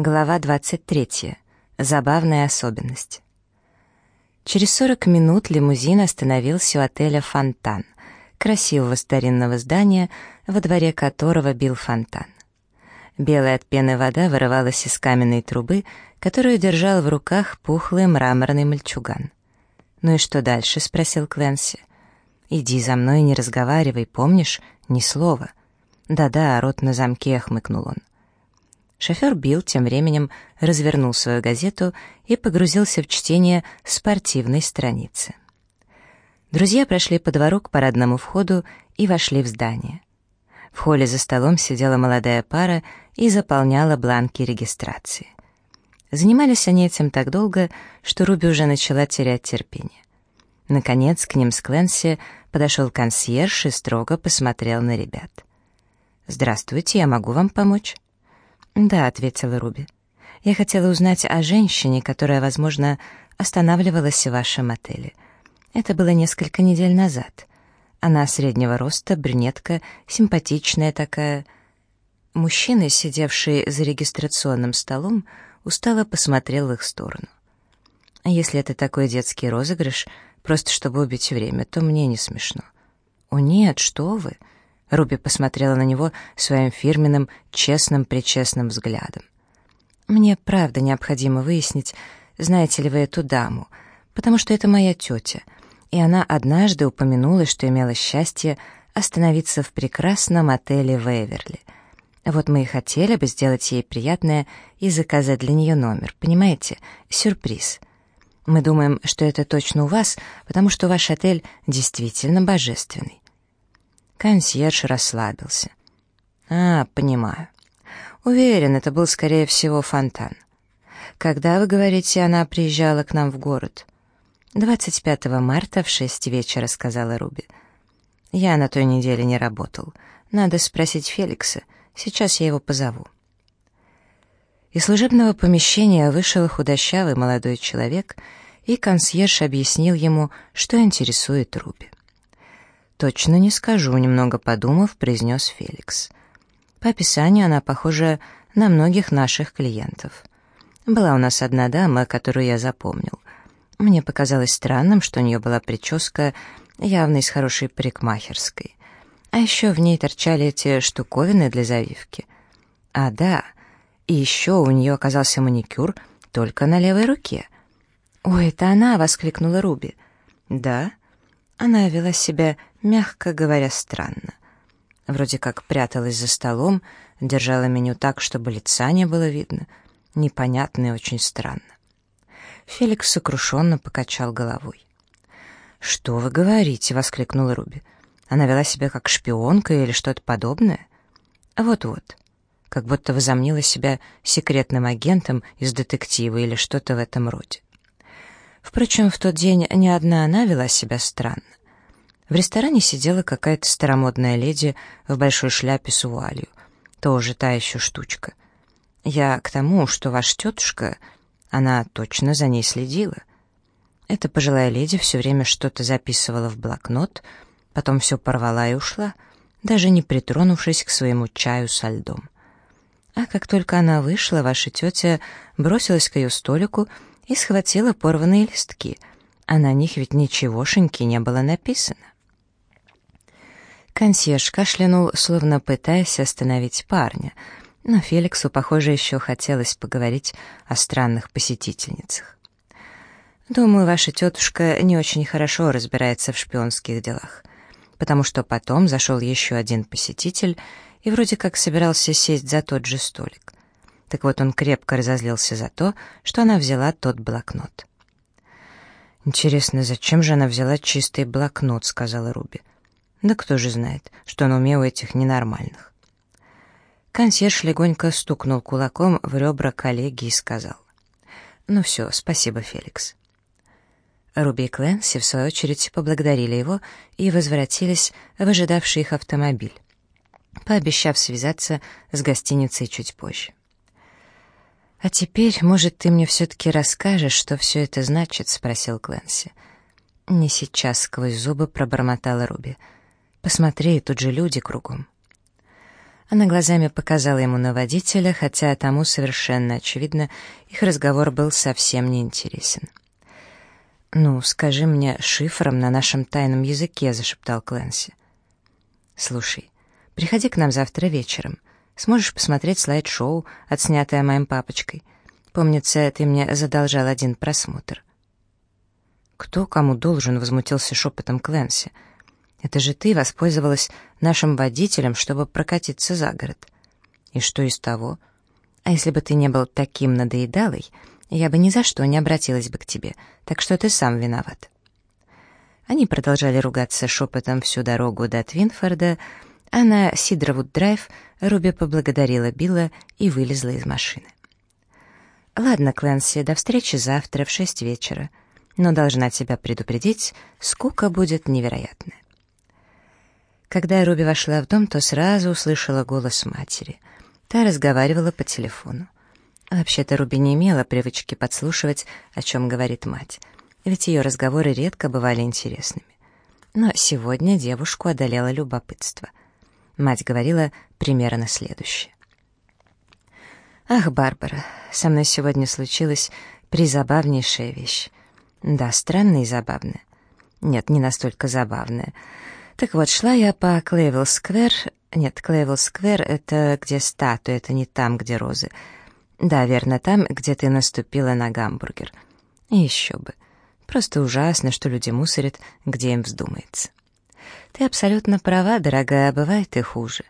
Глава 23. Забавная особенность. Через 40 минут лимузин остановился у отеля «Фонтан», красивого старинного здания, во дворе которого бил фонтан. Белая от пены вода вырывалась из каменной трубы, которую держал в руках пухлый мраморный мальчуган. «Ну и что дальше?» — спросил Кленси. «Иди за мной, не разговаривай, помнишь? Ни слова». «Да-да, рот на замке», — хмыкнул он. Шофер Билл тем временем развернул свою газету и погрузился в чтение спортивной страницы. Друзья прошли по двору к парадному входу и вошли в здание. В холле за столом сидела молодая пара и заполняла бланки регистрации. Занимались они этим так долго, что Руби уже начала терять терпение. Наконец к ним с Кленси подошел консьерж и строго посмотрел на ребят. «Здравствуйте, я могу вам помочь?» «Да», — ответила Руби. «Я хотела узнать о женщине, которая, возможно, останавливалась в вашем отеле. Это было несколько недель назад. Она среднего роста, брюнетка, симпатичная такая». Мужчина, сидевший за регистрационным столом, устало посмотрел в их сторону. «Если это такой детский розыгрыш, просто чтобы убить время, то мне не смешно». «О нет, что вы!» Руби посмотрела на него своим фирменным, честным-причестным взглядом. «Мне правда необходимо выяснить, знаете ли вы эту даму, потому что это моя тетя, и она однажды упомянула, что имела счастье остановиться в прекрасном отеле Вейверли. Вот мы и хотели бы сделать ей приятное и заказать для нее номер, понимаете, сюрприз. Мы думаем, что это точно у вас, потому что ваш отель действительно божественный. Консьерж расслабился. «А, понимаю. Уверен, это был, скорее всего, фонтан. Когда, вы говорите, она приезжала к нам в город?» «25 марта в шесть вечера», — сказала Руби. «Я на той неделе не работал. Надо спросить Феликса. Сейчас я его позову». Из служебного помещения вышел худощавый молодой человек, и консьерж объяснил ему, что интересует Руби. «Точно не скажу», — немного подумав, произнес Феликс. «По описанию она похожа на многих наших клиентов. Была у нас одна дама, которую я запомнил. Мне показалось странным, что у нее была прическа явно из хорошей парикмахерской. А еще в ней торчали эти штуковины для завивки. А да, и еще у нее оказался маникюр только на левой руке». «Ой, это она!» — воскликнула Руби. «Да?» Она вела себя, мягко говоря, странно. Вроде как пряталась за столом, держала меню так, чтобы лица не было видно. Непонятно и очень странно. Феликс сокрушенно покачал головой. «Что вы говорите?» — воскликнула Руби. «Она вела себя как шпионка или что-то подобное?» «Вот-вот. Как будто возомнила себя секретным агентом из детектива или что-то в этом роде. Впрочем, в тот день ни одна она вела себя странно. В ресторане сидела какая-то старомодная леди в большой шляпе с вуалью. Тоже та еще штучка. Я к тому, что ваша тетушка, она точно за ней следила. Эта пожилая леди все время что-то записывала в блокнот, потом все порвала и ушла, даже не притронувшись к своему чаю со льдом. А как только она вышла, ваша тетя бросилась к ее столику и схватила порванные листки, а на них ведь ничегошеньки не было написано. Консьерж кашлянул, словно пытаясь остановить парня, но Феликсу, похоже, еще хотелось поговорить о странных посетительницах. «Думаю, ваша тетушка не очень хорошо разбирается в шпионских делах, потому что потом зашел еще один посетитель и вроде как собирался сесть за тот же столик. Так вот, он крепко разозлился за то, что она взяла тот блокнот. «Интересно, зачем же она взяла чистый блокнот?» — сказала Руби. «Да кто же знает, что на уме этих ненормальных». Консьерж легонько стукнул кулаком в ребра коллеги и сказал. «Ну все, спасибо, Феликс». Руби и Кленси, в свою очередь, поблагодарили его и возвратились в ожидавший их автомобиль, пообещав связаться с гостиницей чуть позже. «А теперь, может, ты мне все-таки расскажешь, что все это значит?» — спросил Кленси. «Не сейчас», — сквозь зубы пробормотала Руби. «Посмотри, тут же люди кругом». Она глазами показала ему на водителя, хотя тому совершенно очевидно, их разговор был совсем неинтересен. «Ну, скажи мне шифром на нашем тайном языке», — зашептал Клэнси. «Слушай, приходи к нам завтра вечером. Сможешь посмотреть слайд-шоу, отснятое моим папочкой. Помнится, ты мне задолжал один просмотр». «Кто кому должен?» — возмутился шепотом Клэнси. «Это же ты воспользовалась нашим водителем, чтобы прокатиться за город. И что из того? А если бы ты не был таким надоедалой, я бы ни за что не обратилась бы к тебе, так что ты сам виноват». Они продолжали ругаться шепотом всю дорогу до Твинфорда, а на Сидровуд-драйв Руби поблагодарила Билла и вылезла из машины. «Ладно, Клэнси, до встречи завтра в шесть вечера. Но должна тебя предупредить, скука будет невероятная». Когда Руби вошла в дом, то сразу услышала голос матери. Та разговаривала по телефону. Вообще-то Руби не имела привычки подслушивать, о чем говорит мать, ведь ее разговоры редко бывали интересными. Но сегодня девушку одолело любопытство. Мать говорила примерно следующее. «Ах, Барбара, со мной сегодня случилась призабавнейшая вещь. Да, странная и забавная. Нет, не настолько забавная. Так вот, шла я по Клейвелл-сквер... Нет, Клейвелл-сквер — это где статуя, это не там, где розы. Да, верно, там, где ты наступила на гамбургер. И еще бы. Просто ужасно, что люди мусорят, где им вздумается. Ты абсолютно права, дорогая, бывает и хуже.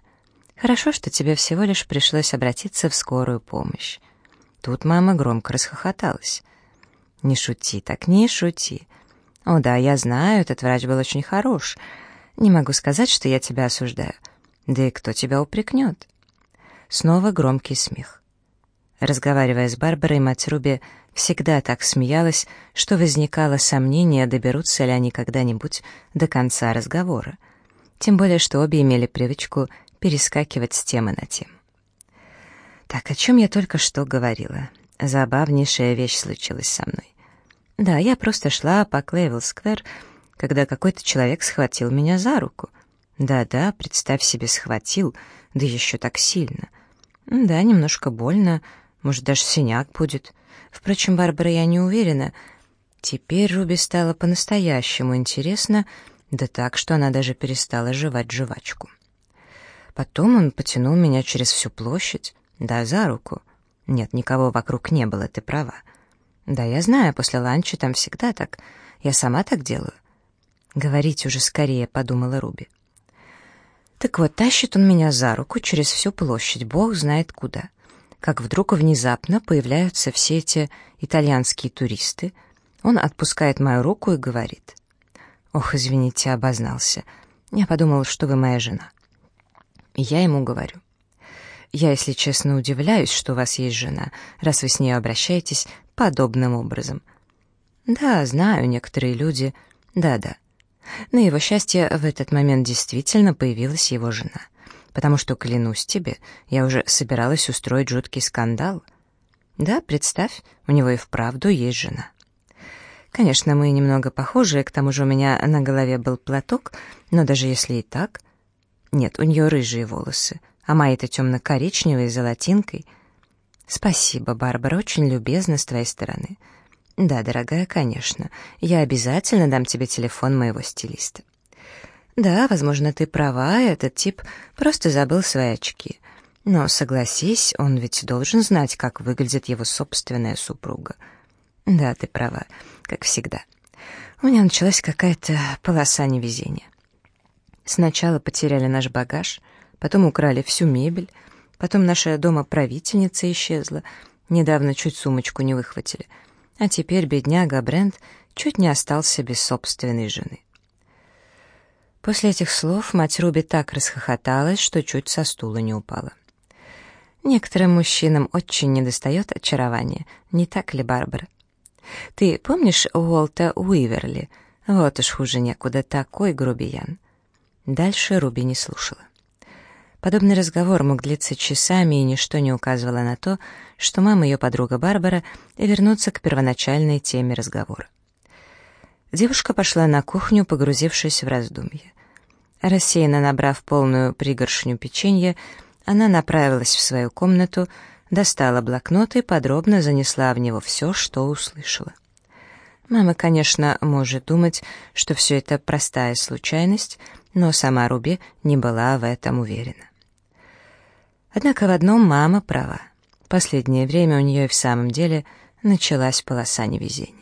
Хорошо, что тебе всего лишь пришлось обратиться в скорую помощь. Тут мама громко расхохоталась. «Не шути так, не шути. О да, я знаю, этот врач был очень хорош, не могу сказать, что я тебя осуждаю. Да и кто тебя упрекнет?» Снова громкий смех. Разговаривая с Барбарой, мать Руби всегда так смеялась, что возникало сомнение, доберутся ли они когда-нибудь до конца разговора. Тем более, что обе имели привычку перескакивать с темы на тему. Так, о чем я только что говорила? Забавнейшая вещь случилась со мной. Да, я просто шла по Клейвелл-сквер, когда какой-то человек схватил меня за руку. Да-да, представь себе, схватил, да еще так сильно. Да, немножко больно, может, даже синяк будет. Впрочем, Барбара, я не уверена. Теперь Руби стало по-настоящему интересно, да так, что она даже перестала жевать жвачку. Потом он потянул меня через всю площадь, да, за руку. Нет, никого вокруг не было, ты права. Да, я знаю, после ланча там всегда так. Я сама так делаю. «Говорить уже скорее», — подумала Руби. Так вот, тащит он меня за руку через всю площадь, бог знает куда. Как вдруг внезапно появляются все эти итальянские туристы. Он отпускает мою руку и говорит. «Ох, извините, обознался. Я подумал, что вы моя жена». Я ему говорю. «Я, если честно, удивляюсь, что у вас есть жена, раз вы с ней обращаетесь подобным образом». «Да, знаю, некоторые люди...» «Да-да». На его счастье, в этот момент действительно появилась его жена. Потому что, клянусь тебе, я уже собиралась устроить жуткий скандал. Да, представь, у него и вправду есть жена. Конечно, мы немного похожи, к тому же у меня на голове был платок, но даже если и так... Нет, у нее рыжие волосы, а мои-то темно-коричневые золотинкой. Спасибо, Барбара, очень любезно с твоей стороны. «Да, дорогая, конечно. Я обязательно дам тебе телефон моего стилиста». «Да, возможно, ты права, этот тип просто забыл свои очки. Но, согласись, он ведь должен знать, как выглядит его собственная супруга». «Да, ты права, как всегда. У меня началась какая-то полоса невезения. Сначала потеряли наш багаж, потом украли всю мебель, потом наша дома правительница исчезла, недавно чуть сумочку не выхватили» а теперь бедняга Брент чуть не остался без собственной жены. После этих слов мать Руби так расхохоталась, что чуть со стула не упала. Некоторым мужчинам очень недостает очарования, не так ли, Барбара? Ты помнишь Уолта Уиверли? Вот уж хуже некуда, такой грубиян. Дальше Руби не слушала. Подобный разговор мог длиться часами, и ничто не указывало на то, что мама ее подруга Барбара вернутся к первоначальной теме разговора. Девушка пошла на кухню, погрузившись в раздумье. Рассеянно набрав полную пригоршню печенья, Она направилась в свою комнату, достала блокнот и подробно занесла в него все, что услышала. Мама, конечно, может думать, что все это простая случайность, но сама Руби не была в этом уверена. Однако в одном мама права. Последнее время у нее и в самом деле началась полоса невезения.